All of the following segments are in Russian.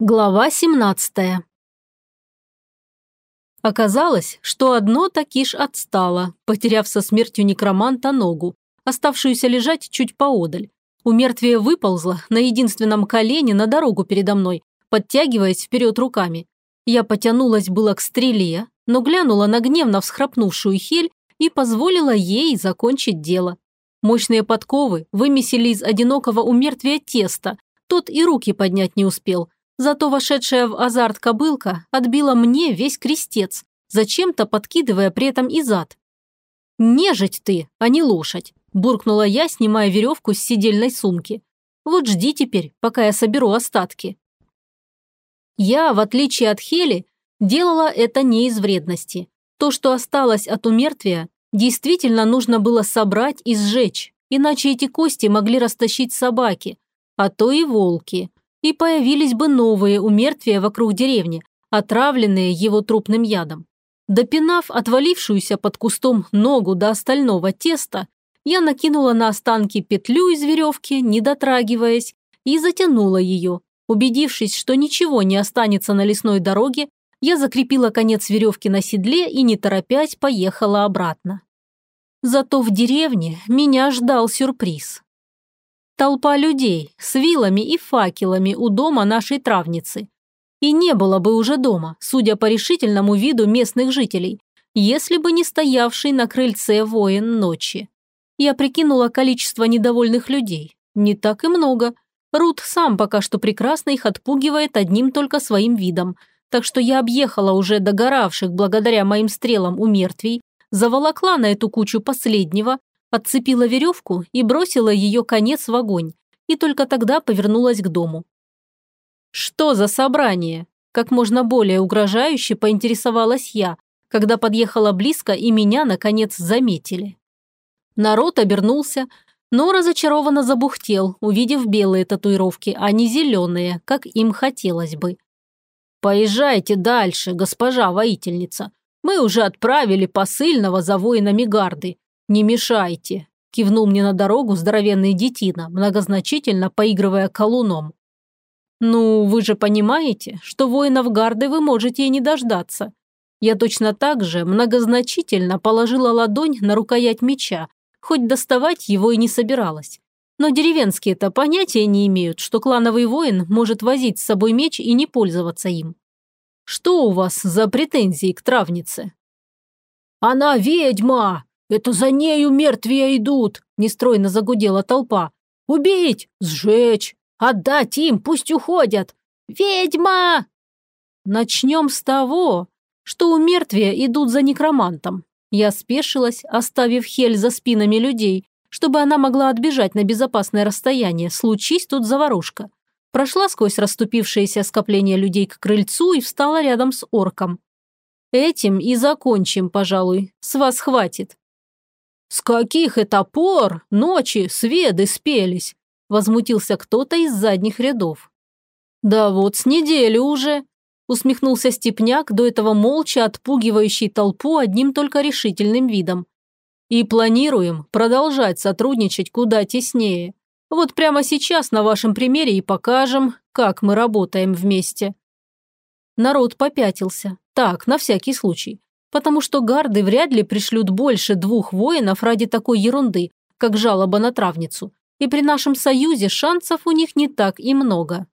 Глава 17 Оказалось, что одно такиш отстало, потеряв со смертью некроманта ногу, оставшуюся лежать чуть поодаль. У мертвия выползла на единственном колене на дорогу передо мной, подтягиваясь вперед руками. Я потянулась было к стреле, но глянула на гневно всхрапнувшую Хель и позволила ей закончить дело. Мощные подковы вымесили из одинокого у мертвия теста, тот и руки поднять не успел – Зато вошедшая в азарт кобылка отбила мне весь крестец, зачем-то подкидывая при этом и зад. «Нежить ты, а не лошадь», – буркнула я, снимая веревку с сидельной сумки. «Вот жди теперь, пока я соберу остатки». Я, в отличие от Хели, делала это не из вредности. То, что осталось от умертвия, действительно нужно было собрать и сжечь, иначе эти кости могли растащить собаки, а то и волки и появились бы новые умертвия вокруг деревни, отравленные его трупным ядом. Допинав отвалившуюся под кустом ногу до остального теста, я накинула на останки петлю из веревки, не дотрагиваясь, и затянула ее. Убедившись, что ничего не останется на лесной дороге, я закрепила конец веревки на седле и, не торопясь, поехала обратно. Зато в деревне меня ждал сюрприз. Толпа людей с вилами и факелами у дома нашей травницы. И не было бы уже дома, судя по решительному виду местных жителей, если бы не стоявший на крыльце воин ночи. Я прикинула количество недовольных людей. Не так и много. Рут сам пока что прекрасно их отпугивает одним только своим видом. Так что я объехала уже догоравших благодаря моим стрелам у мертвей, заволокла на эту кучу последнего, отцепила веревку и бросила ее конец в огонь, и только тогда повернулась к дому. «Что за собрание?» Как можно более угрожающе поинтересовалась я, когда подъехала близко и меня, наконец, заметили. Народ обернулся, но разочарованно забухтел, увидев белые татуировки, а не зеленые, как им хотелось бы. «Поезжайте дальше, госпожа воительница. Мы уже отправили посыльного за воинами гарды. «Не мешайте», – кивнул мне на дорогу здоровенный детина, многозначительно поигрывая колуном. «Ну, вы же понимаете, что воинов гарды вы можете и не дождаться. Я точно так же многозначительно положила ладонь на рукоять меча, хоть доставать его и не собиралась. Но деревенские-то понятия не имеют, что клановый воин может возить с собой меч и не пользоваться им. Что у вас за претензии к травнице?» «Она ведьма!» «Это за нею мертвия идут!» – нестройно загудела толпа. «Убить! Сжечь! Отдать им! Пусть уходят! Ведьма!» Начнем с того, что у мертвия идут за некромантом. Я спешилась, оставив Хель за спинами людей, чтобы она могла отбежать на безопасное расстояние, случись тут заварушка. Прошла сквозь расступившееся скопление людей к крыльцу и встала рядом с орком. Этим и закончим, пожалуй. С вас хватит. «С каких это пор ночи сведы спелись?» – возмутился кто-то из задних рядов. «Да вот с недели уже», – усмехнулся Степняк, до этого молча отпугивающий толпу одним только решительным видом. «И планируем продолжать сотрудничать куда теснее. Вот прямо сейчас на вашем примере и покажем, как мы работаем вместе». Народ попятился. Так, на всякий случай потому что гарды вряд ли пришлют больше двух воинов ради такой ерунды, как жалоба на травницу, и при нашем союзе шансов у них не так и много.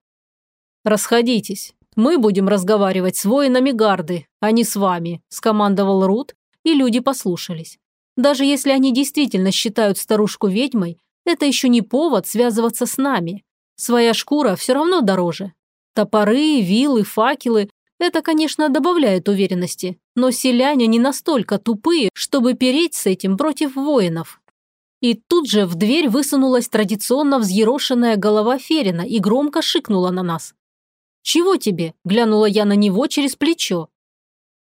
«Расходитесь. Мы будем разговаривать с воинами гарды, а не с вами», – скомандовал Рут, и люди послушались. Даже если они действительно считают старушку ведьмой, это еще не повод связываться с нами. Своя шкура все равно дороже. Топоры, вилы, факелы это, конечно, добавляет уверенности, но селяне не настолько тупые, чтобы переть с этим против воинов. И тут же в дверь высунулась традиционно взъерошенная голова Ферина и громко шикнула на нас. «Чего тебе?» – глянула я на него через плечо.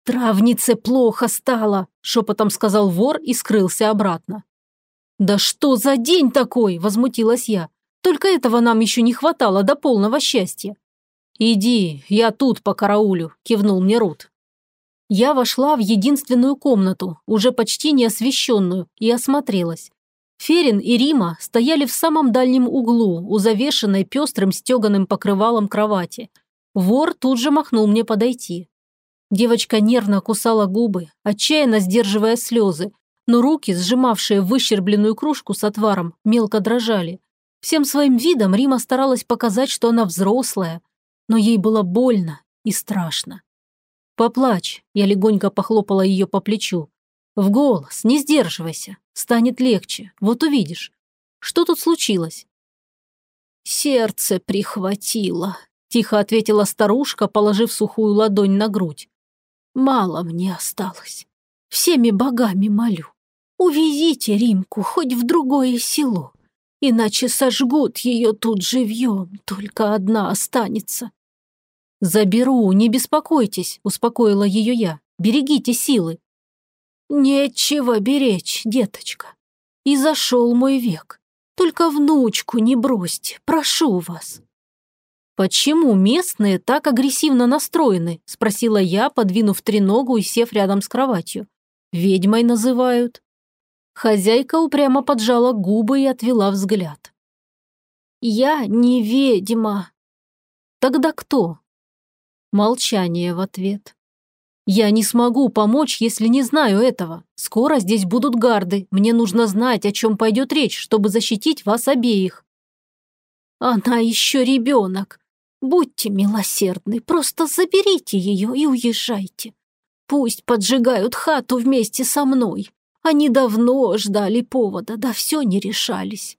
«Травнице плохо стало», – шепотом сказал вор и скрылся обратно. «Да что за день такой?» – возмутилась я. «Только этого нам еще не хватало до полного счастья. «Иди, я тут по караулю», – кивнул мне Рут. Я вошла в единственную комнату, уже почти неосвещенную, и осмотрелась. Ферин и Рима стояли в самом дальнем углу, у завешенной пестрым стеганым покрывалом кровати. Вор тут же махнул мне подойти. Девочка нервно кусала губы, отчаянно сдерживая слезы, но руки, сжимавшие выщербленную кружку с отваром, мелко дрожали. Всем своим видом Рима старалась показать, что она взрослая, но ей было больно и страшно. «Поплачь», – я легонько похлопала ее по плечу. «В голос, не сдерживайся, станет легче, вот увидишь. Что тут случилось?» «Сердце прихватило», – тихо ответила старушка, положив сухую ладонь на грудь. «Мало мне осталось. Всеми богами молю. Увезите Римку хоть в другое село, иначе сожгут ее тут живьем, только одна останется». «Заберу, не беспокойтесь», – успокоила ее я. «Берегите силы». «Нечего беречь, деточка. И зашел мой век. Только внучку не бросьте, прошу вас». «Почему местные так агрессивно настроены?» – спросила я, подвинув треногу и сев рядом с кроватью. «Ведьмой называют». Хозяйка упрямо поджала губы и отвела взгляд. «Я не ведьма». «Тогда кто?» Молчание в ответ. «Я не смогу помочь, если не знаю этого. Скоро здесь будут гарды. Мне нужно знать, о чем пойдет речь, чтобы защитить вас обеих». «Она еще ребенок. Будьте милосердны, просто заберите ее и уезжайте. Пусть поджигают хату вместе со мной. Они давно ждали повода, да все не решались».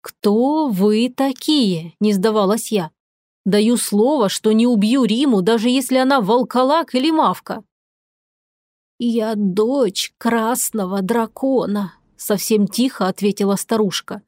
«Кто вы такие?» – не сдавалась я. Даю слово, что не убью Риму, даже если она волколак или мавка». «Я дочь красного дракона», — совсем тихо ответила старушка.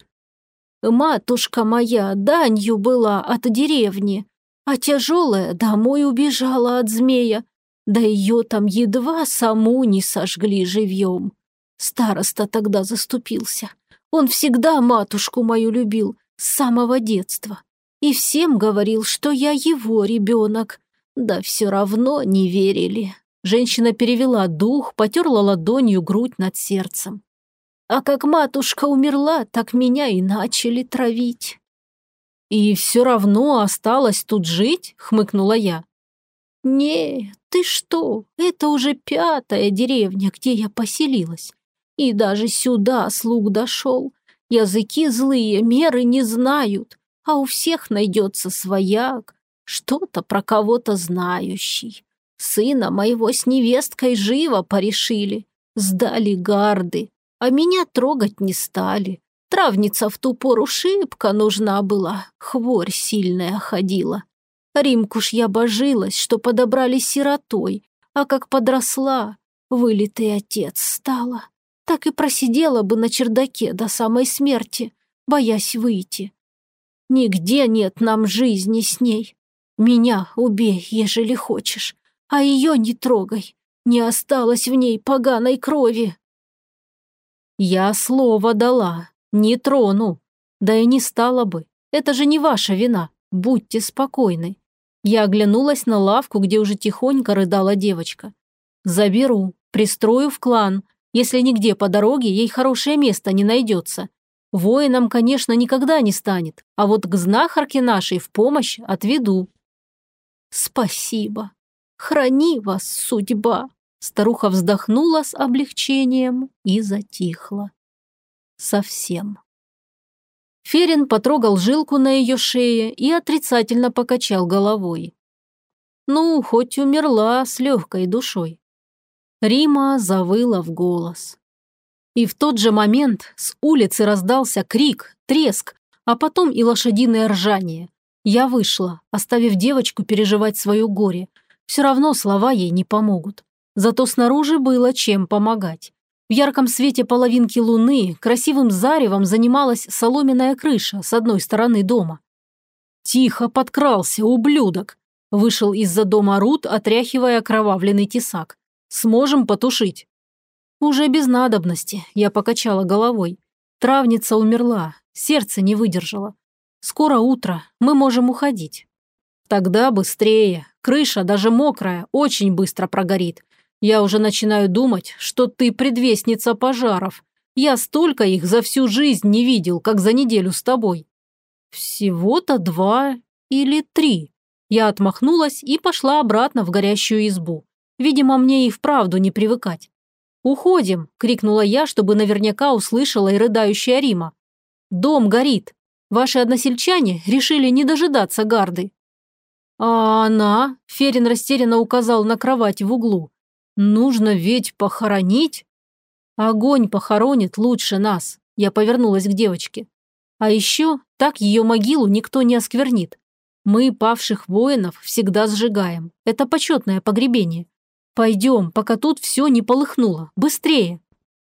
«Матушка моя данью была от деревни, а тяжелая домой убежала от змея, да ее там едва саму не сожгли живьем. Староста тогда заступился. Он всегда матушку мою любил, с самого детства и всем говорил, что я его ребенок. Да все равно не верили. Женщина перевела дух, потерла ладонью грудь над сердцем. А как матушка умерла, так меня и начали травить. «И все равно осталось тут жить?» – хмыкнула я. «Не, ты что, это уже пятая деревня, где я поселилась. И даже сюда слуг дошел. Языки злые, меры не знают а у всех найдется свояк, что-то про кого-то знающий. Сына моего с невесткой живо порешили, сдали гарды, а меня трогать не стали. Травница в ту пору шибко нужна была, хворь сильная ходила. Римку я божилась, что подобрали сиротой, а как подросла, вылитый отец стала. Так и просидела бы на чердаке до самой смерти, боясь выйти. Нигде нет нам жизни с ней. Меня убей, ежели хочешь, а ее не трогай. Не осталось в ней поганой крови. Я слово дала, не трону. Да и не стало бы. Это же не ваша вина. Будьте спокойны. Я оглянулась на лавку, где уже тихонько рыдала девочка. Заберу, пристрою в клан. Если нигде по дороге ей хорошее место не найдется. Воином, конечно, никогда не станет, а вот к знахарке нашей в помощь отведу». «Спасибо. Храни вас, судьба!» Старуха вздохнула с облегчением и затихла. Совсем. Ферин потрогал жилку на ее шее и отрицательно покачал головой. Ну, хоть умерла с легкой душой. Рима завыла в голос. И в тот же момент с улицы раздался крик, треск, а потом и лошадиное ржание. Я вышла, оставив девочку переживать свое горе. Все равно слова ей не помогут. Зато снаружи было чем помогать. В ярком свете половинки луны красивым заревом занималась соломенная крыша с одной стороны дома. «Тихо подкрался, ублюдок!» Вышел из-за дома Рут, отряхивая окровавленный тесак. «Сможем потушить?» Уже без надобности, я покачала головой. Травница умерла, сердце не выдержало. Скоро утро, мы можем уходить. Тогда быстрее. Крыша, даже мокрая, очень быстро прогорит. Я уже начинаю думать, что ты предвестница пожаров. Я столько их за всю жизнь не видел, как за неделю с тобой. Всего-то два или три. Я отмахнулась и пошла обратно в горящую избу. Видимо, мне и вправду не привыкать. «Уходим!» – крикнула я, чтобы наверняка услышала и рыдающая Рима. «Дом горит. Ваши односельчане решили не дожидаться гарды». «А она?» – Ферин растерянно указал на кровать в углу. «Нужно ведь похоронить?» «Огонь похоронит лучше нас», – я повернулась к девочке. «А еще так ее могилу никто не осквернит. Мы, павших воинов, всегда сжигаем. Это почетное погребение. Пойдем, пока тут все не полыхнуло. Быстрее!»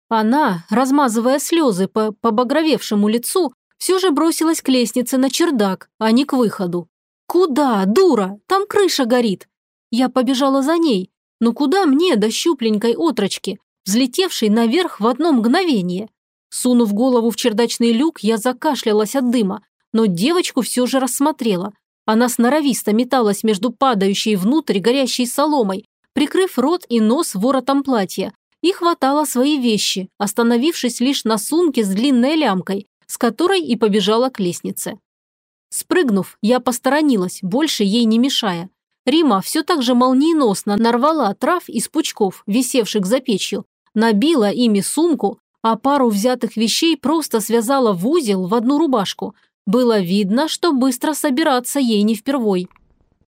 Она, размазывая слезы по побагровевшему лицу, все же бросилась к лестнице на чердак, а не к выходу. «Куда, дура? Там крыша горит!» Я побежала за ней. Но куда мне до щупленькой отрочки, взлетевшей наверх в одно мгновение? Сунув голову в чердачный люк, я закашлялась от дыма, но девочку все же рассмотрела. Она сноровисто металась между падающей внутрь горящей соломой, прикрыв рот и нос воротом платья, и хватала свои вещи, остановившись лишь на сумке с длинной лямкой, с которой и побежала к лестнице. Спрыгнув, я посторонилась, больше ей не мешая. Рима все так же молниеносно нарвала трав из пучков, висевших за печью, набила ими сумку, а пару взятых вещей просто связала в узел в одну рубашку. Было видно, что быстро собираться ей не впервой.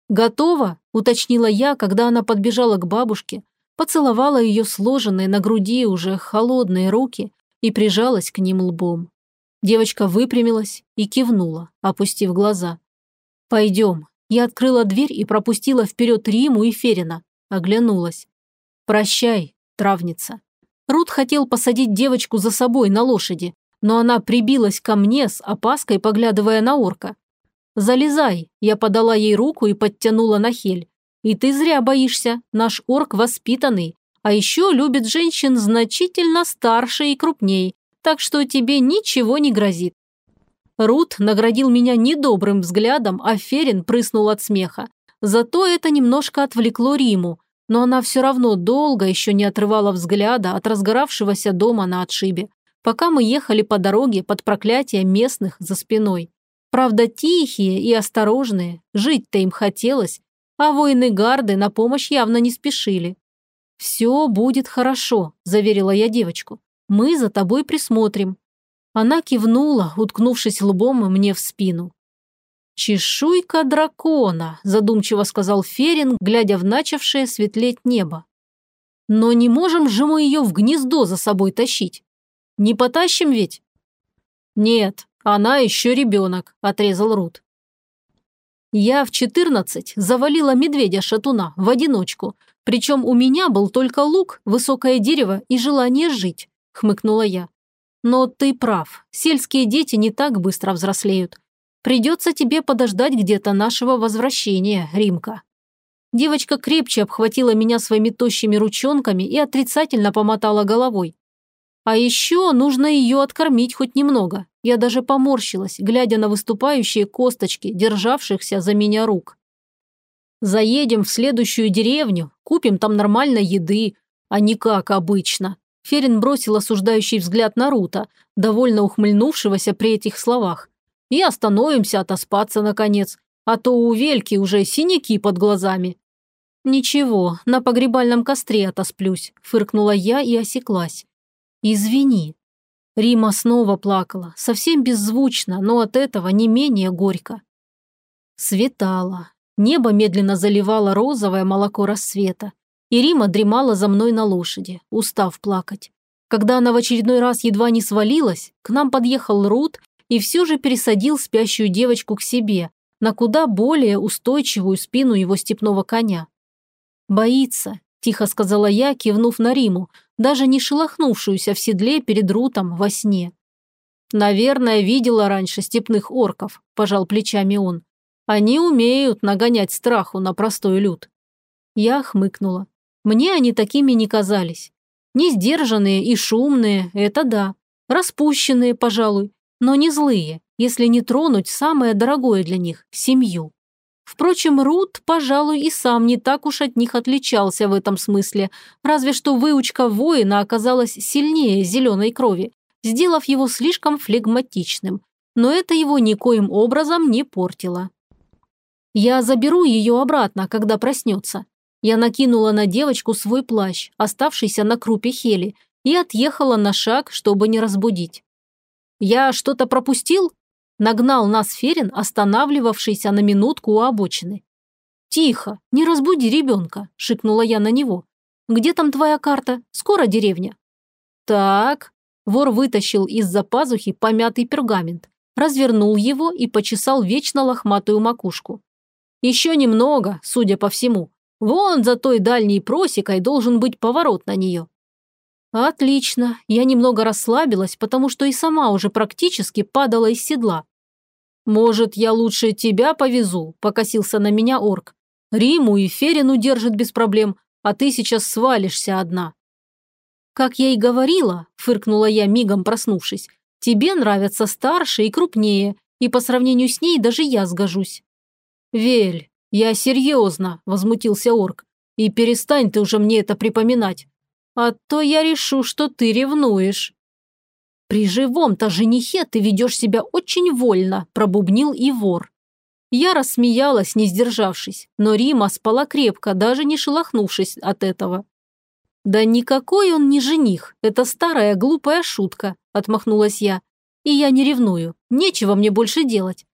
«Готово?» – уточнила я, когда она подбежала к бабушке, поцеловала ее сложенные на груди уже холодные руки и прижалась к ним лбом. Девочка выпрямилась и кивнула, опустив глаза. «Пойдем». Я открыла дверь и пропустила вперед Риму и Ферина. Оглянулась. «Прощай, травница». Рут хотел посадить девочку за собой на лошади, но она прибилась ко мне с опаской, поглядывая на орка. «Залезай!» – я подала ей руку и подтянула на хель. «И ты зря боишься, наш орк воспитанный, а еще любит женщин значительно старше и крупней, так что тебе ничего не грозит». Рут наградил меня недобрым взглядом, а Ферин прыснул от смеха. Зато это немножко отвлекло Риму, но она все равно долго еще не отрывала взгляда от разгоравшегося дома на отшибе, пока мы ехали по дороге под проклятие местных за спиной. Правда, тихие и осторожные, жить-то им хотелось, а воины гарды на помощь явно не спешили. «Все будет хорошо», – заверила я девочку. «Мы за тобой присмотрим». Она кивнула, уткнувшись лбом мне в спину. «Чешуйка дракона», – задумчиво сказал Ферин, глядя в начавшее светлеть небо. «Но не можем же мы ее в гнездо за собой тащить. Не потащим ведь?» «Нет, она еще ребенок», – отрезал Рут. Я в 14 завалила медведя-шатуна в одиночку, причем у меня был только лук, высокое дерево и желание жить, хмыкнула я. Но ты прав, сельские дети не так быстро взрослеют. Придется тебе подождать где-то нашего возвращения, Римка. Девочка крепче обхватила меня своими тощими ручонками и отрицательно помотала головой. А еще нужно ее откормить хоть немного. Я даже поморщилась, глядя на выступающие косточки, державшихся за меня рук. Заедем в следующую деревню, купим там нормальной еды, а не как обычно. Ферин бросил осуждающий взгляд на Рута, довольно ухмыльнувшегося при этих словах. И остановимся отоспаться, наконец, а то у Вельки уже синяки под глазами. «Ничего, на погребальном костре отосплюсь», – фыркнула я и осеклась. «Извини». Рима снова плакала, совсем беззвучно, но от этого не менее горько. Светало. Небо медленно заливало розовое молоко рассвета. И Рима дремала за мной на лошади, устав плакать. Когда она в очередной раз едва не свалилась, к нам подъехал Рут и все же пересадил спящую девочку к себе, на куда более устойчивую спину его степного коня. «Боится», – тихо сказала я, кивнув на Риму, даже не шелохнувшуюся в седле перед Рутом во сне. «Наверное, видела раньше степных орков», – пожал плечами он. «Они умеют нагонять страху на простой люд». Я хмыкнула. Мне они такими не казались. Не сдержанные и шумные – это да. Распущенные, пожалуй, но не злые, если не тронуть самое дорогое для них – семью. Впрочем, Рут, пожалуй, и сам не так уж от них отличался в этом смысле, разве что выучка воина оказалась сильнее зеленой крови, сделав его слишком флегматичным. Но это его никоим образом не портило. Я заберу ее обратно, когда проснется. Я накинула на девочку свой плащ, оставшийся на крупе Хели, и отъехала на шаг, чтобы не разбудить. «Я что-то пропустил?» Нагнал нас Ферин, останавливавшийся на минутку у обочины. «Тихо, не разбуди ребенка», – шикнула я на него. «Где там твоя карта? Скоро деревня». «Так». Вор вытащил из-за пазухи помятый пергамент, развернул его и почесал вечно лохматую макушку. «Еще немного, судя по всему. Вон за той дальней просекой должен быть поворот на нее». «Отлично. Я немного расслабилась, потому что и сама уже практически падала из седла. «Может, я лучше тебя повезу?» – покосился на меня орк. «Риму и Ферину держит без проблем, а ты сейчас свалишься одна». «Как я и говорила», – фыркнула я, мигом проснувшись, «тебе нравятся старше и крупнее, и по сравнению с ней даже я сгожусь». «Вель, я серьезно», – возмутился орк. «И перестань ты уже мне это припоминать. А то я решу, что ты ревнуешь». «При живом-то женихе ты ведешь себя очень вольно», – пробубнил и вор. Я рассмеялась, не сдержавшись, но Рима спала крепко, даже не шелохнувшись от этого. «Да никакой он не жених, это старая глупая шутка», – отмахнулась я. «И я не ревную, нечего мне больше делать.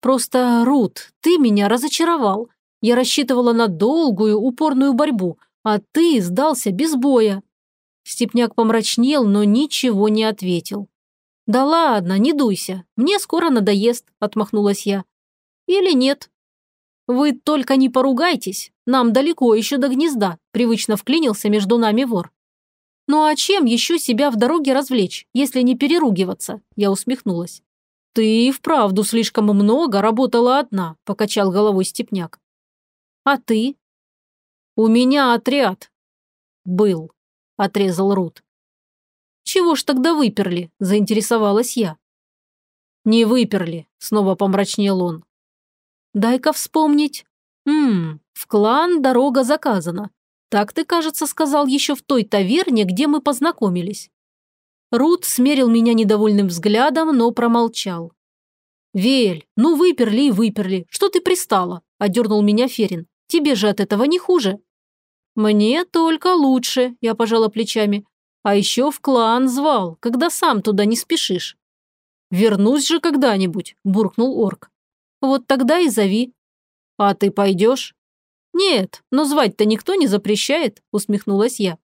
Просто, Рут, ты меня разочаровал. Я рассчитывала на долгую, упорную борьбу, а ты сдался без боя. Степняк помрачнел, но ничего не ответил. «Да ладно, не дуйся, мне скоро надоест», – отмахнулась я. «Или нет?» «Вы только не поругайтесь, нам далеко еще до гнезда», – привычно вклинился между нами вор. «Ну а чем еще себя в дороге развлечь, если не переругиваться?» – я усмехнулась. «Ты и вправду слишком много работала одна», – покачал головой Степняк. «А ты?» «У меня отряд». «Был», отрезал Рут. «Чего ж тогда выперли?» – заинтересовалась я. «Не выперли», – снова помрачнел он. «Дай-ка вспомнить. Ммм, в клан дорога заказана. Так ты, кажется, сказал еще в той таверне, где мы познакомились». Рут смерил меня недовольным взглядом, но промолчал. «Вель, ну выперли и выперли. Что ты пристала?» – одернул меня Ферин. «Тебе же от этого не хуже». «Мне только лучше», – я пожала плечами. «А еще в клан звал, когда сам туда не спешишь». «Вернусь же когда-нибудь», – буркнул орк. «Вот тогда и зови». «А ты пойдешь?» «Нет, но звать-то никто не запрещает», – усмехнулась я.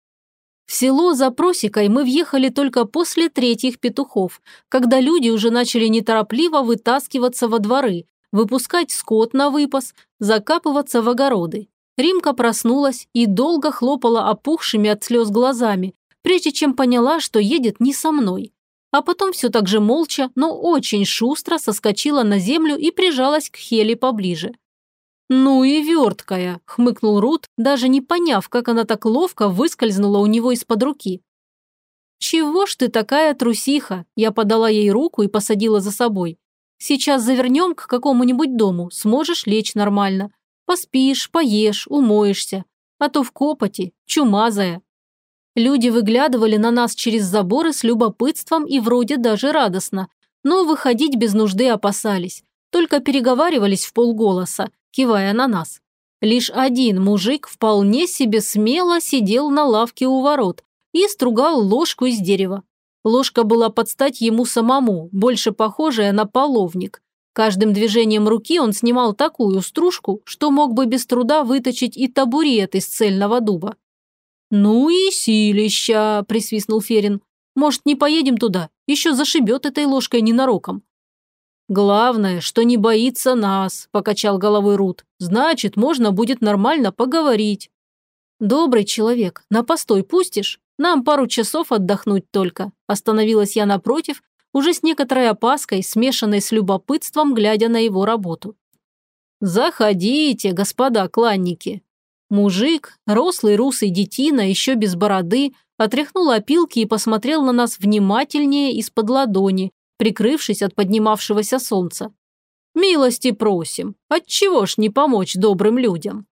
В село за просекой мы въехали только после третьих петухов, когда люди уже начали неторопливо вытаскиваться во дворы, выпускать скот на выпас, закапываться в огороды. Римка проснулась и долго хлопала опухшими от слез глазами, прежде чем поняла, что едет не со мной. А потом все так же молча, но очень шустро соскочила на землю и прижалась к Хеле поближе. «Ну и верткая», – хмыкнул Рут, даже не поняв, как она так ловко выскользнула у него из-под руки. «Чего ж ты такая трусиха?» – я подала ей руку и посадила за собой. «Сейчас завернем к какому-нибудь дому, сможешь лечь нормально. Поспишь, поешь, умоешься. А то в копоти, чумазая. Люди выглядывали на нас через заборы с любопытством и вроде даже радостно, но выходить без нужды опасались, только переговаривались в полголоса, кивая на нас. Лишь один мужик вполне себе смело сидел на лавке у ворот и стругал ложку из дерева. Ложка была под стать ему самому, больше похожая на половник, Каждым движением руки он снимал такую стружку, что мог бы без труда выточить и табурет из цельного дуба. «Ну и силища!» – присвистнул Ферин. «Может, не поедем туда? Еще зашибет этой ложкой ненароком». «Главное, что не боится нас», – покачал головой Рут. «Значит, можно будет нормально поговорить». «Добрый человек, на постой пустишь? Нам пару часов отдохнуть только». Остановилась я напротив уже с некоторой опаской, смешанной с любопытством, глядя на его работу. «Заходите, господа кланники!» Мужик, рослый русый детина, еще без бороды, отряхнул опилки и посмотрел на нас внимательнее из-под ладони, прикрывшись от поднимавшегося солнца. «Милости просим, отчего ж не помочь добрым людям?»